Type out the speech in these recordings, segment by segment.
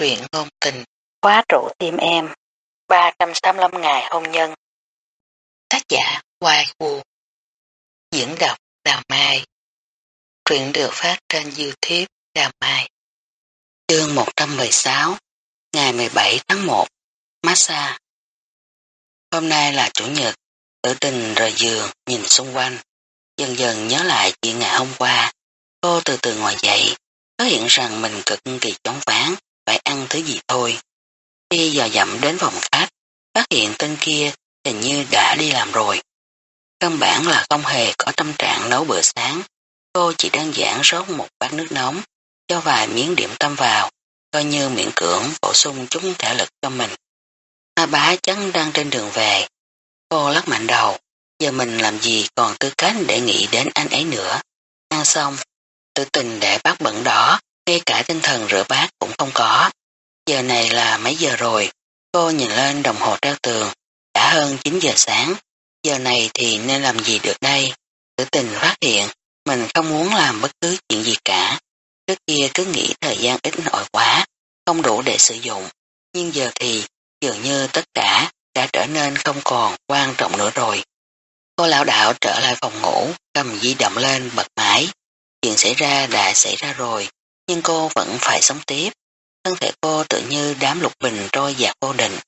truyện ngôn tình, khóa trụ tim em, 385 ngày hôn nhân. Tác giả Hoài Vũ Diễn đọc Đào Mai. Truyện được phát trên Youtube Đào Mai. Chương 116 Ngày 17 tháng 1 Massage. Hôm nay là Chủ nhật, tử tình rời giường nhìn xung quanh, dần dần nhớ lại chuyện ngày hôm qua. Cô từ từ ngồi dậy, phát hiện rằng mình cực kỳ chóng ván, phải ăn thứ gì thôi. Khi giờ dặm đến phòng khách, phát hiện tên kia hình như đã đi làm rồi. Căn bản là không hề có tâm trạng nấu bữa sáng. Cô chỉ đơn giản rót một bát nước nóng, cho vài miếng điểm tâm vào, coi như miễn cưỡng bổ sung chút thể lực cho mình. A bá chắn đang trên đường về. Cô lắc mạnh đầu, giờ mình làm gì còn tư cách để nghĩ đến anh ấy nữa. Ăn xong, tự tình để bát bẩn đỏ, ngay cả tinh thần rửa bát cũng không có. Giờ này là mấy giờ rồi, cô nhìn lên đồng hồ treo tường, đã hơn 9 giờ sáng, giờ này thì nên làm gì được đây? Tử tình phát hiện, mình không muốn làm bất cứ chuyện gì cả. Trước kia cứ nghĩ thời gian ít ỏi quá, không đủ để sử dụng, nhưng giờ thì dường như tất cả đã trở nên không còn quan trọng nữa rồi. Cô lão đạo trở lại phòng ngủ, cầm di động lên bật máy. Chuyện xảy ra đã xảy ra rồi, nhưng cô vẫn phải sống tiếp. Thân thể cô tự như đám lục bình trôi dạt vô định.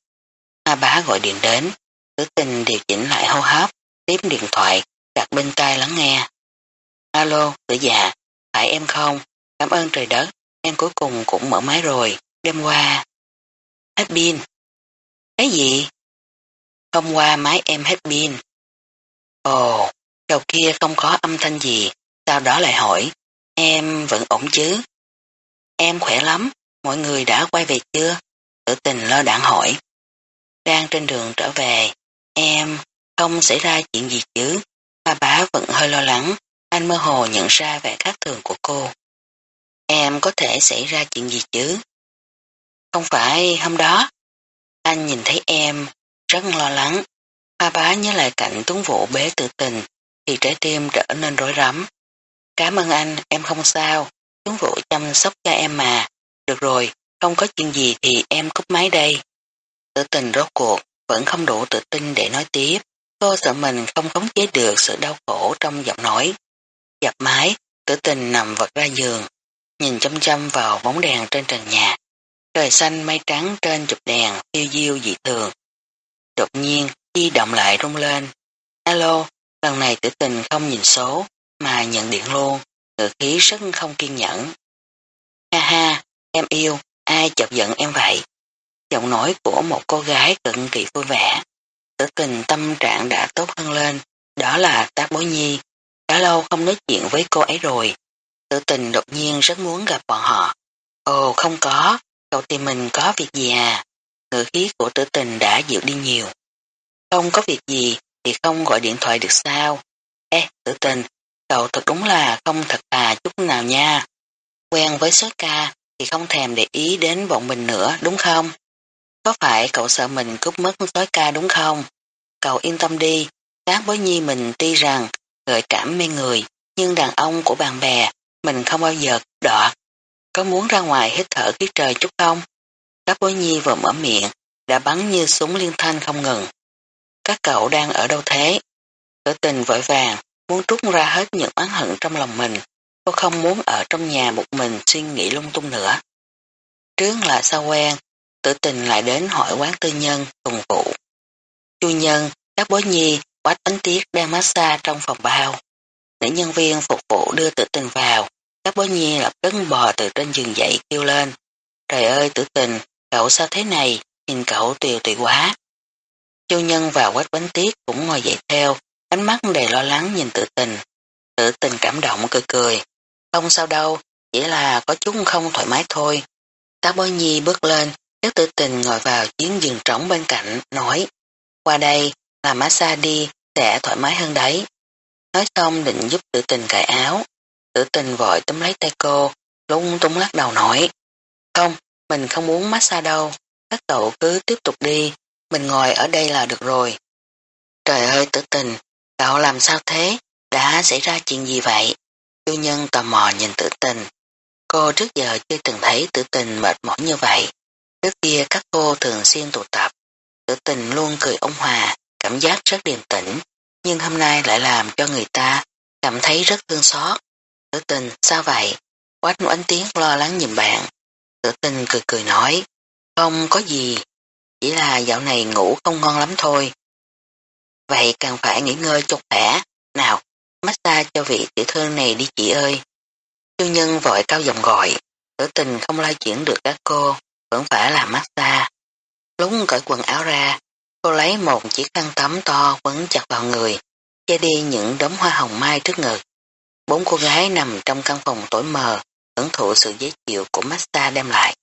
A bá gọi điện đến, tử tình điều chỉnh lại hô hấp, tiếp điện thoại, đặt bên tai lắng nghe. Alo, tử già, phải em không? Cảm ơn trời đất, em cuối cùng cũng mở máy rồi, đêm qua. Hết pin. Cái gì? Hôm qua máy em hết pin. Ồ, đầu kia không có âm thanh gì, sau đó lại hỏi, em vẫn ổn chứ? Em khỏe lắm, mọi người đã quay về chưa? Tử tình lo đạn hỏi. Đang trên đường trở về, em không xảy ra chuyện gì chứ? Ba bá vẫn hơi lo lắng, anh mơ hồ nhận ra vẻ khác thường của cô. Em có thể xảy ra chuyện gì chứ? Không phải hôm đó. Anh nhìn thấy em, rất lo lắng. Ba bá nhớ lại cảnh tuấn vụ bế tự tình, thì trái tim trở nên rối rắm. Cảm ơn anh, em không sao tướng vụ chăm sóc cho em mà. Được rồi, không có chuyện gì thì em cúp máy đây. Tự tình rốt cuộc, vẫn không đủ tự tin để nói tiếp. Cô sợ mình không khống chế được sự đau khổ trong giọng nói. Dập máy, tử tình nằm vật ra giường, nhìn chăm chăm vào bóng đèn trên trần nhà. Trời xanh mây trắng trên chụp đèn phiêu diêu dị thường. Đột nhiên, di động lại rung lên. Alo, lần này tử tình không nhìn số, mà nhận điện luôn, ngựa khí rất không kiên nhẫn. Ha ha, em yêu, ai chọc giận em vậy? Giọng nói của một cô gái cực kỳ vui vẻ. Tử tình tâm trạng đã tốt hơn lên, đó là tác bối nhi. Đã lâu không nói chuyện với cô ấy rồi. Tử tình đột nhiên rất muốn gặp bọn họ. Ồ không có, cậu tìm mình có việc gì à? Ngữ khí của tử tình đã dịu đi nhiều. Không có việc gì thì không gọi điện thoại được sao? Ê, tử tình, cậu thật đúng là không thật thà chút nào nha. Quen với sói ca thì không thèm để ý đến bọn mình nữa đúng không? Có phải cậu sợ mình cướp mất sói ca đúng không? Cậu yên tâm đi, các bối nhi mình tuy rằng gợi cảm mê người, nhưng đàn ông của bạn bè mình không bao giờ đọt. Có muốn ra ngoài hít thở khí trời chút không? Các bối nhi vừa mở miệng, đã bắn như súng liên thanh không ngừng. Các cậu đang ở đâu thế? cửa tình vội vàng, muốn trút ra hết những oán hận trong lòng mình. Cô không muốn ở trong nhà một mình suy nghĩ lung tung nữa. Trước là sao quen, tử tình lại đến hỏi quán tư nhân, tùng vụ. Chu nhân, các bối nhi, quách ánh tiết đang massage trong phòng bao. Nữ nhân viên phục vụ đưa tử tình vào, các bối nhi lập tức bò từ trên giường dậy kêu lên. Trời ơi tử tình, cậu sao thế này, nhìn cậu tiều tùy quá. Chu nhân và quách bánh tiết cũng ngồi dậy theo, ánh mắt đầy lo lắng nhìn tự tình. Tự tình cảm động cười cười. Không sao đâu, chỉ là có chút không thoải mái thôi. Tá bối nhi bước lên, kéo tự tình ngồi vào chiến giường trống bên cạnh, nói. Qua đây, làm massage đi, sẽ thoải mái hơn đấy. Nói xong định giúp tự tình cài áo. Tự tình vội túm lấy tay cô, lung tung lắc đầu nói. Không, mình không muốn massage đâu, các cậu cứ tiếp tục đi, mình ngồi ở đây là được rồi. Trời ơi tử tình, cậu làm sao thế? Đã xảy ra chuyện gì vậy? Chu nhân tò mò nhìn tử tình. Cô trước giờ chưa từng thấy tử tình mệt mỏi như vậy. Trước kia các cô thường xuyên tụ tập, tử tình luôn cười ôn hòa, cảm giác rất điềm tĩnh, nhưng hôm nay lại làm cho người ta cảm thấy rất thương xót. Tử tình, sao vậy? Quách ánh tiếng lo lắng nhìn bạn. Tử tình cười cười nói, không có gì, chỉ là dạo này ngủ không ngon lắm thôi. Vậy càng phải nghỉ ngơi cho khỏe. Nào, massage cho vị tiểu thư này đi chị ơi. Chu nhân vội cao giọng gọi, tử tình không lai chuyển được các cô, vẫn phải làm massage. Lúc cởi quần áo ra, cô lấy một chiếc khăn tắm to quấn chặt vào người, che đi những đống hoa hồng mai trước ngực. Bốn cô gái nằm trong căn phòng tối mờ, hưởng thụ sự dễ chịu của massage đem lại.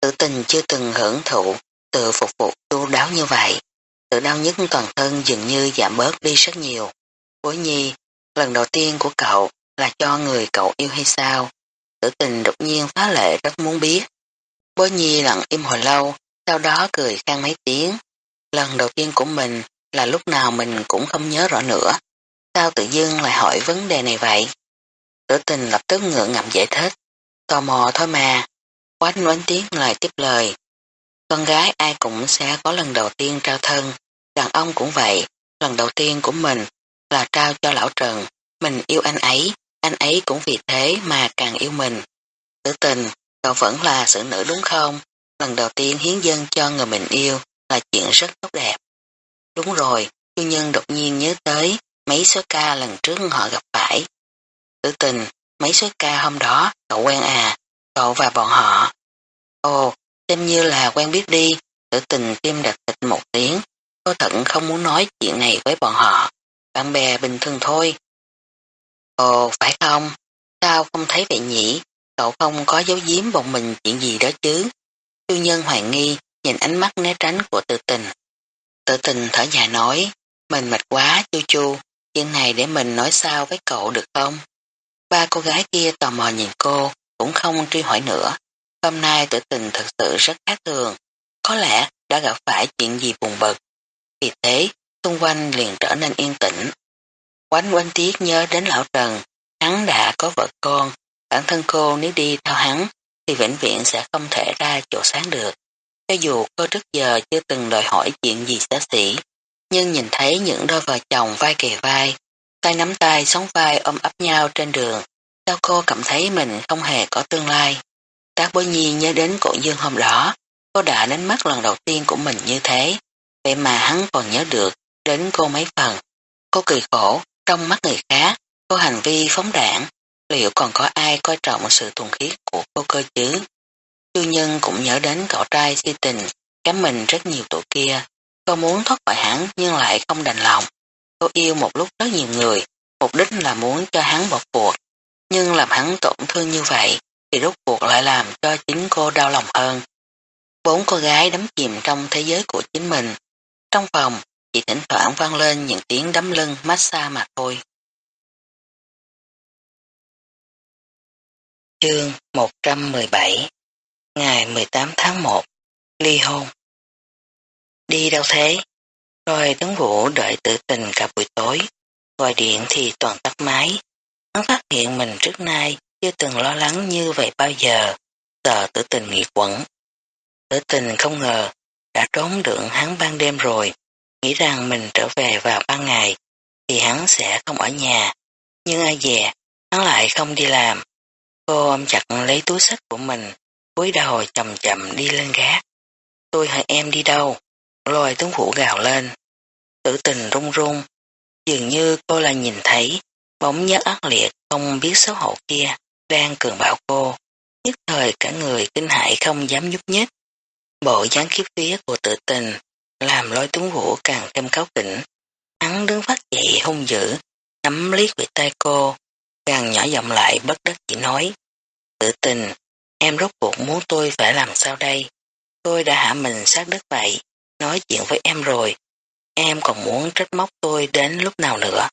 Tử tình chưa từng hưởng thụ tự phục vụ chu đáo như vậy. Sự đau nhức toàn thân dường như giảm bớt đi rất nhiều. Bối nhi, lần đầu tiên của cậu là cho người cậu yêu hay sao? Tử tình đột nhiên phá lệ rất muốn biết. Bối nhi lặng im hồi lâu, sau đó cười khang mấy tiếng. Lần đầu tiên của mình là lúc nào mình cũng không nhớ rõ nữa. Sao tự dưng lại hỏi vấn đề này vậy? Tử tình lập tức ngượng ngậm giải thích. Tò mò thôi mà. Quách oánh tiếng lại tiếp lời. Con gái ai cũng sẽ có lần đầu tiên trao thân. Đàn ông cũng vậy. Lần đầu tiên của mình là trao cho lão Trần. Mình yêu anh ấy. Anh ấy cũng vì thế mà càng yêu mình. Tử tình, cậu vẫn là sự nữ đúng không? Lần đầu tiên hiến dân cho người mình yêu là chuyện rất tốt đẹp. Đúng rồi, chu nhân đột nhiên nhớ tới mấy số ca lần trước họ gặp phải. Tử tình, mấy số ca hôm đó, cậu quen à, cậu và bọn họ. Ồ, xem như là quen biết đi, tử tình tiêm đặt thịt một tiếng, cô thận không muốn nói chuyện này với bọn họ, bạn bè bình thường thôi. Ồ, phải không? Sao không thấy vậy nhỉ? Cậu không có giấu giếm bọn mình chuyện gì đó chứ? Chu nhân hoài nghi, nhìn ánh mắt né tránh của tự tình. Tự tình thở dài nói, mình mệt quá chu chu, chuyện này để mình nói sao với cậu được không? Ba cô gái kia tò mò nhìn cô, cũng không truy hỏi nữa. Hôm nay tự tình thật sự rất khác thường, có lẽ đã gặp phải chuyện gì buồn bực. Vì thế, xung quanh liền trở nên yên tĩnh. Quánh quanh tiếc nhớ đến lão Trần, hắn đã có vợ con, bản thân cô nếu đi theo hắn thì vĩnh viễn sẽ không thể ra chỗ sáng được. Cho dù cô trước giờ chưa từng đòi hỏi chuyện gì xa xỉ, nhưng nhìn thấy những đôi vợ chồng vai kề vai, tay nắm tay sóng vai ôm ấp nhau trên đường, sao cô cảm thấy mình không hề có tương lai. Các bối nhi nhớ đến cổ dương hôm đó, cô đã đánh mắt lần đầu tiên của mình như thế, vậy mà hắn còn nhớ được đến cô mấy phần. Cô cười khổ, trong mắt người khác, cô hành vi phóng đảng, liệu còn có ai coi trọng sự thuần khiết của cô cơ chứ? Chu nhân cũng nhớ đến cậu trai si tình, cám mình rất nhiều tuổi kia. Cô muốn thoát khỏi hắn nhưng lại không đành lòng. Cô yêu một lúc rất nhiều người, mục đích là muốn cho hắn bỏ cuộc. Nhưng làm hắn tổn thương như vậy, thì rốt cuộc lại làm cho chính cô đau lòng hơn. Bốn cô gái đắm chìm trong thế giới của chính mình. Trong phòng, chỉ thỉnh thoảng vang lên những tiếng đấm lưng massage mà thôi. Chương 117 Ngày 18 tháng 1 Ly hôn Đi đâu thế? Rồi tướng vũ đợi tự tình cả buổi tối. Gọi điện thì toàn tắt máy. Hắn phát hiện mình trước nay chưa từng lo lắng như vậy bao giờ. Sợ tử tình nghĩ quẩn. Tử tình không ngờ đã trốn được hắn ban đêm rồi. Nghĩ rằng mình trở về vào ban ngày thì hắn sẽ không ở nhà. Nhưng ai dè, hắn lại không đi làm Cô ôm chặt lấy túi sách của mình, cúi đầu chậm chậm đi lên gác. Tôi hỏi em đi đâu? Lôi tướng vũ gào lên. Tử tình run run, dường như cô là nhìn thấy bóng nhớ ác liệt không biết xấu hổ kia đang cường bạo cô. Nhất thời cả người kinh hại không dám nhúc nhích. Bộ dáng khiếp phía của tự tình làm lôi tuấn vũ càng thêm cáo kỉnh. Hắn đứng phát dậy hung dữ, nắm lấy quỷ tay cô, càng nhỏ giọng lại bất đắc chỉ nói. Tự tình, em rốt cuộc muốn tôi phải làm sao đây? Tôi đã hạ mình sát đất vậy, nói chuyện với em rồi. Em còn muốn trách móc tôi đến lúc nào nữa?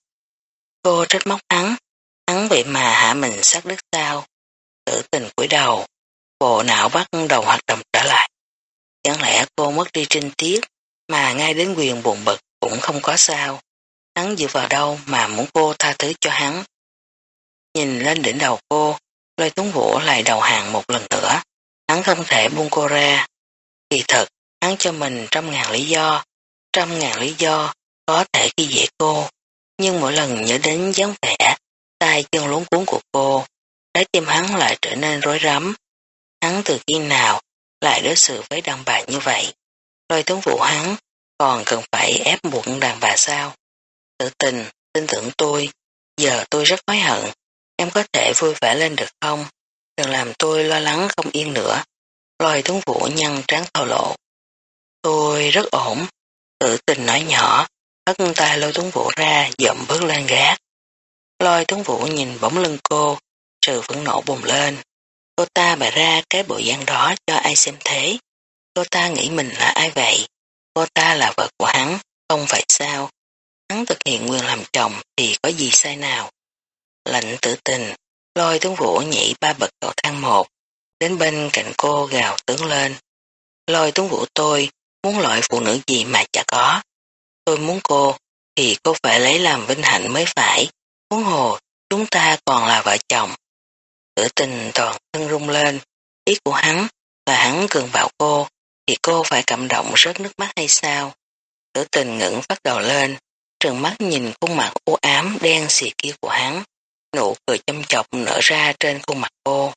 Cô trách móc hắn, hắn vậy mà hạ mình sát đứt sao? Tự tình cúi đầu, bộ não bắt đầu hoạt động trở lại. Chẳng lẽ cô mất đi trinh tiết, mà ngay đến quyền buồn bực cũng không có sao. Hắn dựa vào đâu mà muốn cô tha thứ cho hắn. Nhìn lên đỉnh đầu cô, Lôi tuấn vũ lại đầu hàng một lần nữa. Hắn không thể buông cô ra. Kỳ thật, hắn cho mình trăm ngàn lý do, trăm ngàn lý do có thể khi dễ cô, nhưng mỗi lần nhớ đến dáng vẻ, tay chân lúng cuốn của cô, trái tim hắn lại trở nên rối rắm. Hắn từ khi nào lại đối xử với đàn bà như vậy? Lôi tướng vụ hắn còn cần phải ép buộc đàn bà sao? Tự tình, tin tưởng tôi, giờ tôi rất hối hận, em có thể vui vẻ lên được không? Đừng làm tôi lo lắng không yên nữa. Lôi tướng vụ nhăn trán thổ lộ. Tôi rất ổn, tự tình nói nhỏ, hất tay lôi tướng vũ ra, dậm bước lên gác. Lôi tuấn vũ nhìn bóng lưng cô, sự phẫn nộ bùng lên. Cô ta bày ra cái bộ dạng đó cho ai xem thế. Cô ta nghĩ mình là ai vậy? Cô ta là vợ của hắn, không phải sao? Hắn thực hiện quyền làm chồng thì có gì sai nào? Lạnh tử tình, lôi tuấn vũ nhảy ba bậc cầu thang một, đến bên cạnh cô gào tướng lên. Lôi tuấn vũ tôi, muốn loại phụ nữ gì mà chả có. Tôi muốn cô, thì cô phải lấy làm vinh hạnh mới phải. Huống hồ, chúng ta còn là vợ chồng. Tử tình toàn thân rung lên, ý của hắn là hắn cường bảo cô, thì cô phải cảm động rớt nước mắt hay sao? Tử tình ngẩng phát đầu lên, trừng mắt nhìn khuôn mặt u ám đen xì kia của hắn. Nụ cười châm chọc nở ra trên khuôn mặt cô.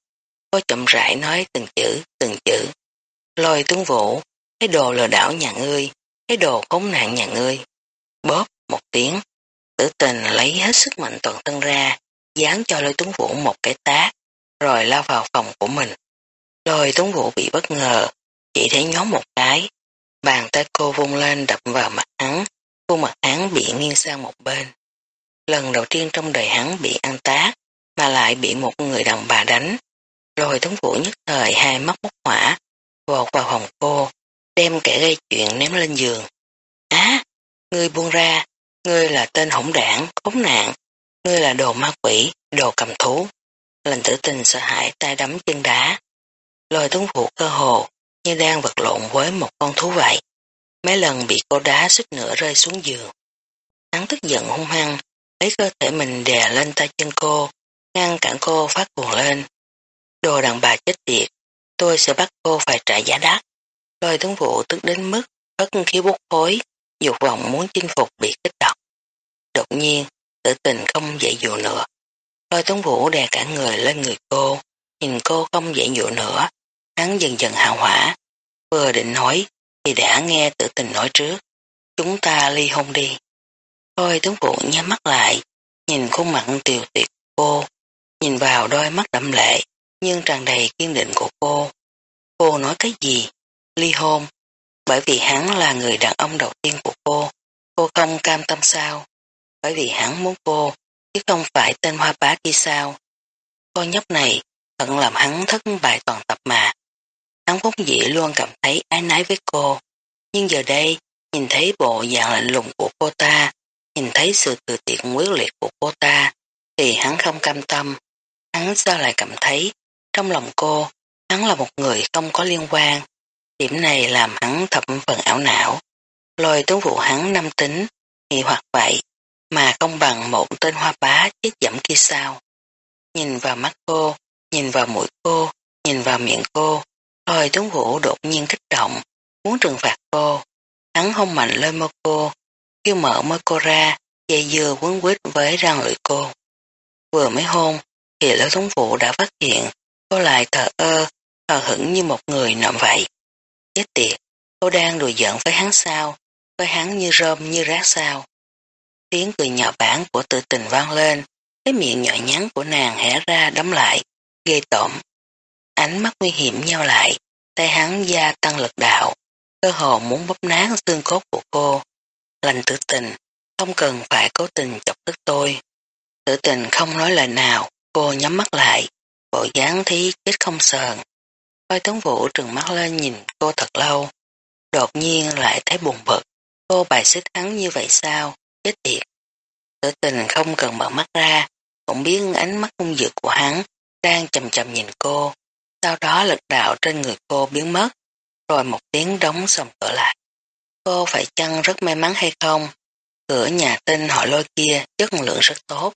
Cô chậm rãi nói từng chữ, từng chữ. Lôi tướng vũ, cái đồ lừa đảo nhà ngươi, cái đồ khốn nạn nhà ngươi. Bóp một tiếng, tử tình lấy hết sức mạnh toàn thân ra, dán cho lôi tuấn vũ một cái tác, rồi lao vào phòng của mình. Lôi tuấn vũ bị bất ngờ, chỉ thấy nhóm một cái, bàn tay cô vung lên đập vào mặt hắn, khuôn mặt hắn bị nghiêng sang một bên. Lần đầu tiên trong đời hắn bị ăn tác, mà lại bị một người đàn bà đánh. Lôi tuấn vũ nhất thời hai mắt bốc hỏa, vọt vào phòng cô, đem kẻ gây chuyện ném lên giường. Á, người buông ra, ngươi là tên hỗn đảng, khốn nạn, ngươi là đồ ma quỷ, đồ cầm thú. Lành tử tình sợ hãi tay đấm chân đá. Lôi tuấn phụ cơ hồ như đang vật lộn với một con thú vậy. Mấy lần bị cô đá suýt nữa rơi xuống giường. Hắn tức giận hung hăng, lấy cơ thể mình đè lên tay chân cô, ngăn cản cô phát cuồng lên. Đồ đàn bà chết tiệt, tôi sẽ bắt cô phải trả giá đắt. Lôi tướng vụ tức đến mức bất khí bút khối, dục vọng muốn chinh phục bị kích động. Đột nhiên, tự tình không dậy dụ nữa. Lôi tướng vũ đè cả người lên người cô, nhìn cô không dậy dụ nữa. Hắn dần dần hạ hỏa. Vừa định nói, thì đã nghe tự tình nói trước. Chúng ta ly hôn đi. Lôi tướng vũ nhắm mắt lại, nhìn khuôn mặt tiều tuyệt cô, nhìn vào đôi mắt đậm lệ, nhưng tràn đầy kiên định của cô. Cô nói cái gì? ly hôn, bởi vì hắn là người đàn ông đầu tiên của cô, cô không cam tâm sao, bởi vì hắn muốn cô, chứ không phải tên hoa bá kia sao. Cô nhóc này thật làm hắn thất bại toàn tập mà. Hắn vốn dĩ luôn cảm thấy ái nái với cô, nhưng giờ đây, nhìn thấy bộ dạng lạnh lùng của cô ta, nhìn thấy sự từ tiện quyết liệt của cô ta, thì hắn không cam tâm. Hắn sao lại cảm thấy, trong lòng cô, hắn là một người không có liên quan, Điểm này làm hắn thập phần ảo não. Lôi tướng vụ hắn năm tính, nghi hoặc vậy, mà không bằng một tên hoa bá chết dẫm kia sao. Nhìn vào mắt cô, nhìn vào mũi cô, nhìn vào miệng cô, lôi tướng vũ đột nhiên kích động, muốn trừng phạt cô. Hắn hôn mạnh lên môi cô, kêu mở môi cô ra, dây dưa quấn quýt với răng lưỡi cô. Vừa mới hôn, thì lôi tướng vũ đã phát hiện cô lại thờ ơ, thờ hững như một người nộm vậy. Chết tiệt, cô đang đùa giận với hắn sao, với hắn như rơm như rác sao. Tiếng cười nhỏ bản của tự tình vang lên, cái miệng nhỏ nhắn của nàng hẻ ra đóng lại, ghê tổm. Ánh mắt nguy hiểm nhau lại, tay hắn gia tăng lực đạo, cơ hồ muốn bóp nát xương cốt của cô. Lành tự tình, không cần phải cố tình chọc tức tôi. Tự tình không nói lời nào, cô nhắm mắt lại, bộ dáng thí chết không sờn. Coi tướng Vũ trừng mắt lên nhìn cô thật lâu. Đột nhiên lại thấy buồn bực. Cô bài xích hắn như vậy sao? Chết tiệt. Tử tình không cần mở mắt ra, cũng biết ánh mắt hung dữ của hắn đang chầm chầm nhìn cô. Sau đó lực đạo trên người cô biến mất, rồi một tiếng đóng sầm cửa lại. Cô phải chăng rất may mắn hay không? Cửa nhà tinh họ lôi kia chất lượng rất tốt.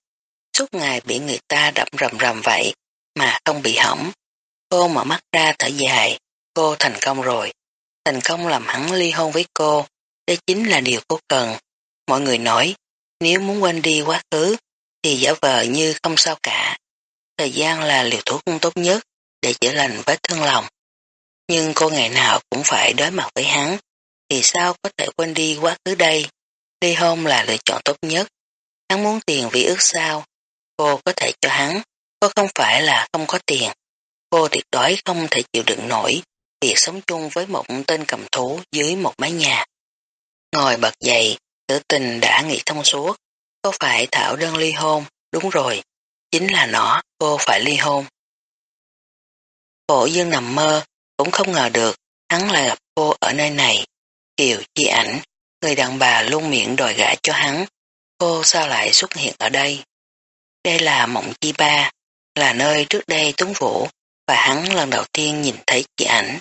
Suốt ngày bị người ta đậm rầm rầm vậy mà không bị hỏng. Cô mở mắt ra thở dài, cô thành công rồi. thành công làm hắn ly hôn với cô, đây chính là điều cô cần. Mọi người nói, nếu muốn quên đi quá khứ, thì giả vờ như không sao cả. Thời gian là liều thuốc tốt nhất để chữa lành vết thương lòng. Nhưng cô ngày nào cũng phải đối mặt với hắn, thì sao có thể quên đi quá khứ đây? Ly hôn là lựa chọn tốt nhất. Hắn muốn tiền vì ước sao? Cô có thể cho hắn, cô không phải là không có tiền. Cô tuyệt đối không thể chịu đựng nổi việc sống chung với một tên cầm thú dưới một mái nhà. Ngồi bật dậy, tử tình đã nghĩ thông suốt. Cô phải thảo đơn ly hôn, đúng rồi. Chính là nó, cô phải ly hôn. Cổ dương nằm mơ, cũng không ngờ được, hắn lại gặp cô ở nơi này. Kiều chi ảnh, người đàn bà luôn miệng đòi gã cho hắn. Cô sao lại xuất hiện ở đây? Đây là mộng chi ba, là nơi trước đây Tuấn Vũ và hắn lần đầu tiên nhìn thấy chị ảnh.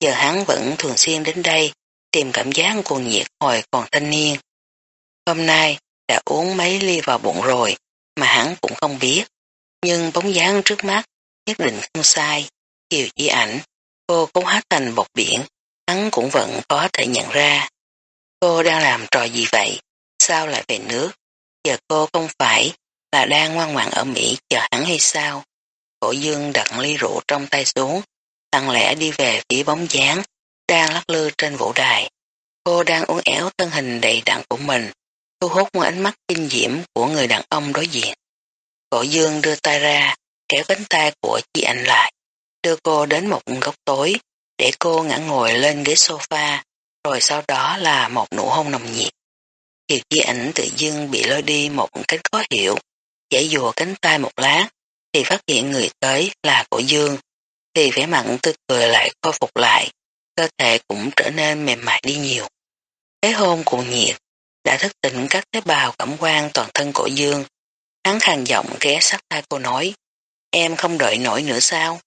Giờ hắn vẫn thường xuyên đến đây tìm cảm giác cuồng nhiệt hồi còn thanh niên. Hôm nay đã uống mấy ly vào bụng rồi mà hắn cũng không biết. Nhưng bóng dáng trước mắt nhất định không sai. Kiều chị ảnh, cô cũng hát thành bọc biển, hắn cũng vẫn có thể nhận ra. Cô đang làm trò gì vậy? Sao lại về nước? Giờ cô không phải là đang ngoan ngoãn ở Mỹ chờ hắn hay sao? Cổ dương đặt ly rượu trong tay xuống, lặng lẽ đi về phía bóng dáng, đang lắc lư trên vũ đài. Cô đang uốn éo thân hình đầy đặn của mình, thu hút một ánh mắt kinh diễm của người đàn ông đối diện. Cổ dương đưa tay ra, kéo cánh tay của chị anh lại, đưa cô đến một góc tối, để cô ngã ngồi lên ghế sofa, rồi sau đó là một nụ hôn nồng nhiệt. Kiều Chi ảnh tự dưng bị lôi đi một cách khó hiểu, giải dùa cánh tay một lát, thì phát hiện người tới là cổ dương, thì vẻ mặn tươi cười lại khôi phục lại, cơ thể cũng trở nên mềm mại đi nhiều. Cái hôn cuồng nhiệt đã thức tỉnh các tế bào cảm quan toàn thân cổ dương. Hắn hàng giọng ghé sát tai cô nói, em không đợi nổi nữa sao?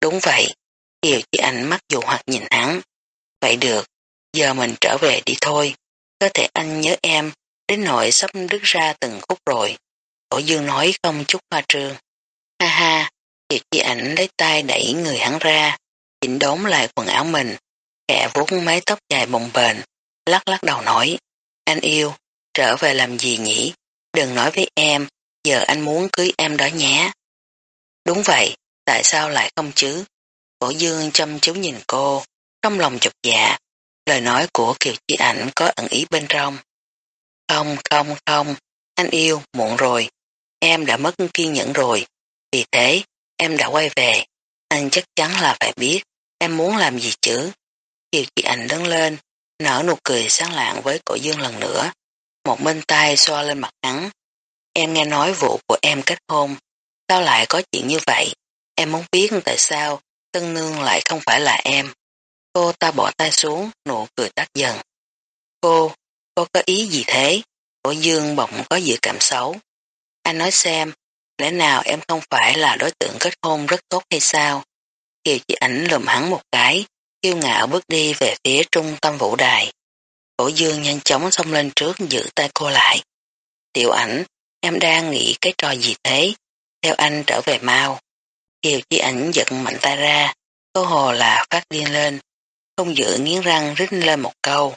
Đúng vậy, Kiều chỉ anh mắt dù hoặc nhìn hắn. Vậy được, giờ mình trở về đi thôi. Cơ thể anh nhớ em, đến nỗi sắp đứt ra từng khúc rồi. Cổ dương nói không chút hoa trường, Ha ha, Kiều chi ảnh lấy tay đẩy người hắn ra, chỉnh đốn lại quần áo mình, kẹ vuốt mái tóc dài bồng bềnh, lắc lắc đầu nói, anh yêu, trở về làm gì nhỉ? Đừng nói với em, giờ anh muốn cưới em đó nhé. Đúng vậy, tại sao lại không chứ? Cổ dương chăm chú nhìn cô, trong lòng chột dạ, lời nói của Kiều Chi Ảnh có ẩn ý bên trong. Không, không, không, anh yêu, muộn rồi, em đã mất kiên nhẫn rồi, vì thế em đã quay về, anh chắc chắn là phải biết em muốn làm gì chứ. Kiều chị Ảnh đứng lên, nở nụ cười sáng lạng với cổ dương lần nữa, một bên tay xoa lên mặt hắn. Em nghe nói vụ của em kết hôn, sao lại có chuyện như vậy? Em muốn biết tại sao tân nương lại không phải là em. Cô ta bỏ tay xuống, nụ cười tắt dần. Cô, cô có ý gì thế? Cổ dương bỗng có dự cảm xấu. Anh nói xem, lẽ nào em không phải là đối tượng kết hôn rất tốt hay sao? Kiều chỉ ảnh lùm hắn một cái, kiêu ngạo bước đi về phía trung tâm vũ đài. Cổ dương nhanh chóng xông lên trước giữ tay cô lại. Tiểu ảnh, em đang nghĩ cái trò gì thế? Theo anh trở về mau. Kiều chi ảnh giật mạnh tay ra, cô hồ là phát điên lên, không giữ nghiến răng rít lên một câu.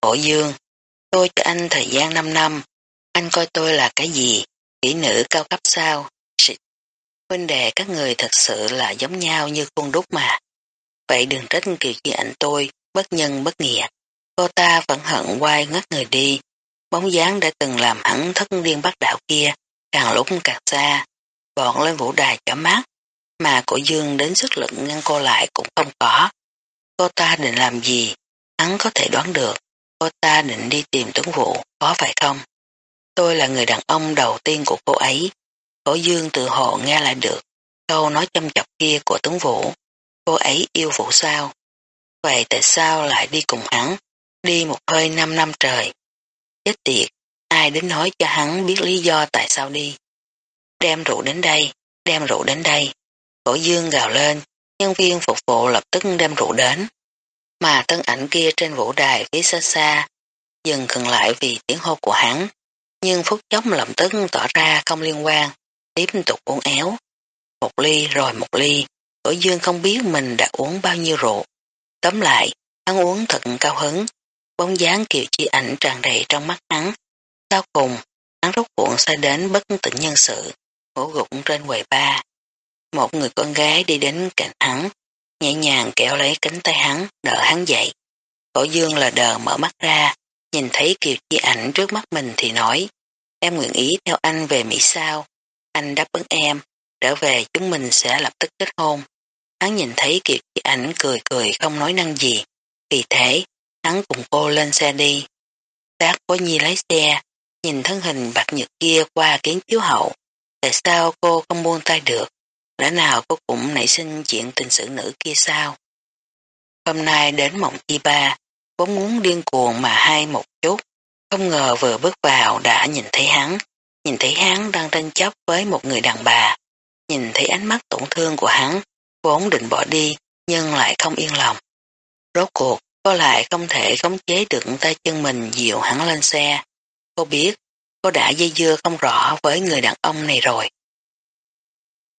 Cổ dương, tôi cho anh thời gian 5 năm, anh coi tôi là cái gì, kỹ nữ cao cấp sao? Xịt. Huynh đệ các người thật sự là giống nhau như con đúc mà. Vậy đừng trách kiều chi ảnh tôi, bất nhân bất nghĩa. Cô ta vẫn hận quay ngất người đi. Bóng dáng đã từng làm hắn thất điên bắt đạo kia, càng lúc càng xa. Bọn lên vũ đài chỏ mát mà cổ dương đến sức lực ngăn cô lại cũng không có. Cô ta định làm gì? Hắn có thể đoán được. Cô ta định đi tìm tuấn vụ, có phải không? Tôi là người đàn ông đầu tiên của cô ấy. Cổ dương tự hộ nghe lại được câu nói châm chọc kia của tướng vũ. Cô ấy yêu vũ sao? Vậy tại sao lại đi cùng hắn? Đi một hơi năm năm trời. Chết tiệt, ai đến nói cho hắn biết lý do tại sao đi. Đem rượu đến đây, đem rượu đến đây. Cổ dương gào lên, nhân viên phục vụ lập tức đem rượu đến. Mà thân ảnh kia trên vũ đài phía xa xa, dừng khừng lại vì tiếng hô của hắn. Nhưng phút chốc lập tức tỏ ra không liên quan, tiếp tục uống éo. Một ly rồi một ly, cổ dương không biết mình đã uống bao nhiêu rượu. Tóm lại, hắn uống thật cao hứng, bóng dáng kiều chi ảnh tràn đầy trong mắt hắn. Sau cùng, hắn rút cuộn xe đến bất tỉnh nhân sự, ngủ gục trên quầy ba. Một người con gái đi đến cạnh hắn, nhẹ nhàng kéo lấy cánh tay hắn, đỡ hắn dậy. Cổ dương là đờ mở mắt ra, nhìn thấy kiều chi ảnh trước mắt mình thì nói, em nguyện ý theo anh về Mỹ sao? Anh đáp ứng em, trở về chúng mình sẽ lập tức kết hôn. Hắn nhìn thấy kiều chi ảnh cười cười không nói năng gì, vì thế, hắn cùng cô lên xe đi. Tác có nhi lái xe, nhìn thân hình bạc nhật kia qua kiến chiếu hậu. Tại sao cô không buông tay được? Lẽ nào cô cũng nảy sinh chuyện tình sự nữ kia sao? Hôm nay đến mộng chi ba, vốn muốn điên cuồng mà hay một chút. Không ngờ vừa bước vào đã nhìn thấy hắn, nhìn thấy hắn đang tranh chấp với một người đàn bà. Nhìn thấy ánh mắt tổn thương của hắn, vốn định bỏ đi, nhưng lại không yên lòng. Rốt cuộc, cô lại không thể khống chế được tay chân mình dịu hắn lên xe. Cô biết, cô đã dây dưa không rõ với người đàn ông này rồi.